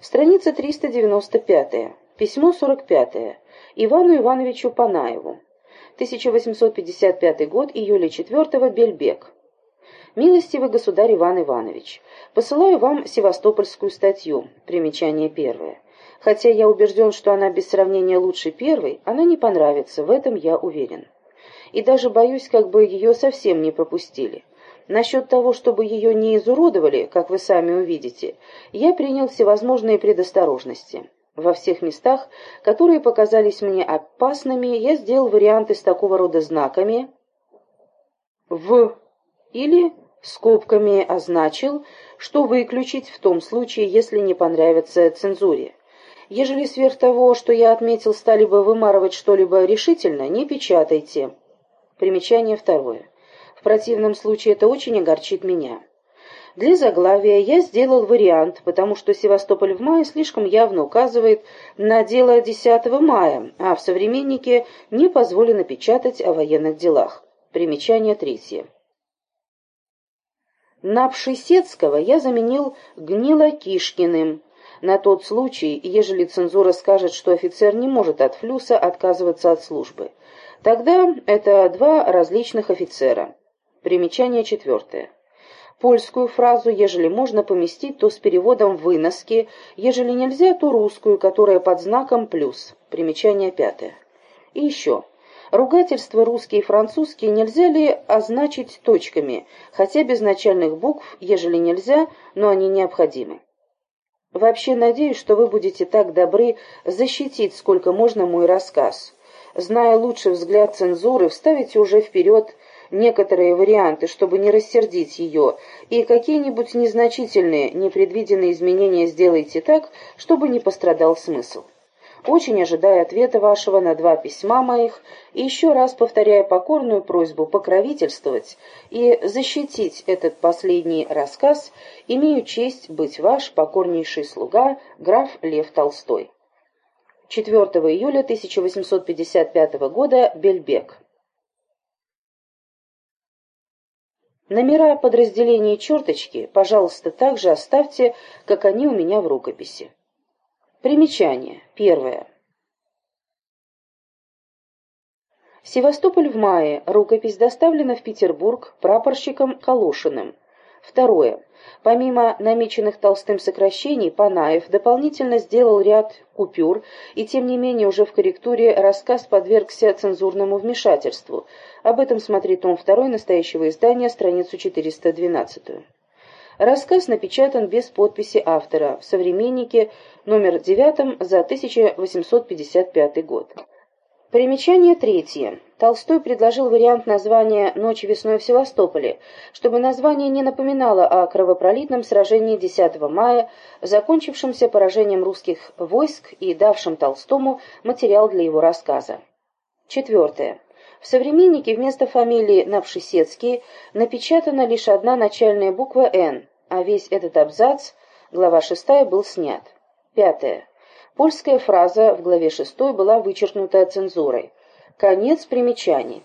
Страница 395. Письмо 45. Ивану Ивановичу Панаеву. 1855 год, июля 4 Бельбек. Милостивый государь Иван Иванович, посылаю вам севастопольскую статью, примечание первое. Хотя я убежден, что она без сравнения лучше первой, она не понравится, в этом я уверен. И даже боюсь, как бы ее совсем не пропустили. Насчет того, чтобы ее не изуродовали, как вы сами увидите, я принял всевозможные предосторожности. Во всех местах, которые показались мне опасными, я сделал варианты с такого рода знаками «в» или скобками означил, что выключить в том случае, если не понравится цензуре. Ежели сверх того, что я отметил, стали бы вымарывать что-либо решительно, не печатайте. Примечание второе. В противном случае это очень огорчит меня. Для заглавия я сделал вариант, потому что Севастополь в мае слишком явно указывает на дело 10 мая, а в «Современнике» не позволено печатать о военных делах. Примечание третье. На Пшесецкого я заменил Гнилокишкиным, на тот случай, ежели цензура скажет, что офицер не может от флюса отказываться от службы. Тогда это два различных офицера. Примечание четвертое. Польскую фразу, ежели можно поместить, то с переводом выноски, ежели нельзя, то русскую, которая под знаком плюс. Примечание пятое. И еще. Ругательства русские и французские нельзя ли означить точками, хотя без начальных букв, ежели нельзя, но они необходимы. Вообще надеюсь, что вы будете так добры защитить сколько можно мой рассказ. Зная лучший взгляд цензуры, вставите уже вперед некоторые варианты, чтобы не рассердить ее, и какие-нибудь незначительные, непредвиденные изменения сделайте так, чтобы не пострадал смысл. Очень ожидаю ответа вашего на два письма моих и еще раз повторяя покорную просьбу покровительствовать и защитить этот последний рассказ, имею честь быть ваш покорнейший слуга, граф Лев Толстой. 4 июля 1855 года, Бельбек. Номера подразделений черточки, пожалуйста, также оставьте, как они у меня в рукописи. Примечание. Первое. Севастополь в мае. Рукопись доставлена в Петербург прапорщиком Калошиным. Второе. Помимо намеченных Толстым сокращений, Панаев дополнительно сделал ряд купюр, и тем не менее уже в корректуре рассказ подвергся цензурному вмешательству. Об этом смотри том 2 настоящего издания, страницу 412. Рассказ напечатан без подписи автора в «Современнике» номер 9 за 1855 год. Примечание третье. Толстой предложил вариант названия «Ночь весной в Севастополе», чтобы название не напоминало о кровопролитном сражении 10 мая, закончившемся поражением русских войск и давшем Толстому материал для его рассказа. Четвертое. В «Современнике» вместо фамилии Навшисецкий напечатана лишь одна начальная буква «Н», а весь этот абзац, глава 6, был снят. Пятое. Польская фраза в главе 6 была вычеркнута цензурой. Конец примечаний.